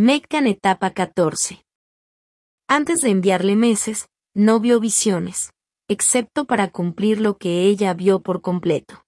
Meccan etapa 14. Antes de enviarle meses, no vio visiones, excepto para cumplir lo que ella vio por completo.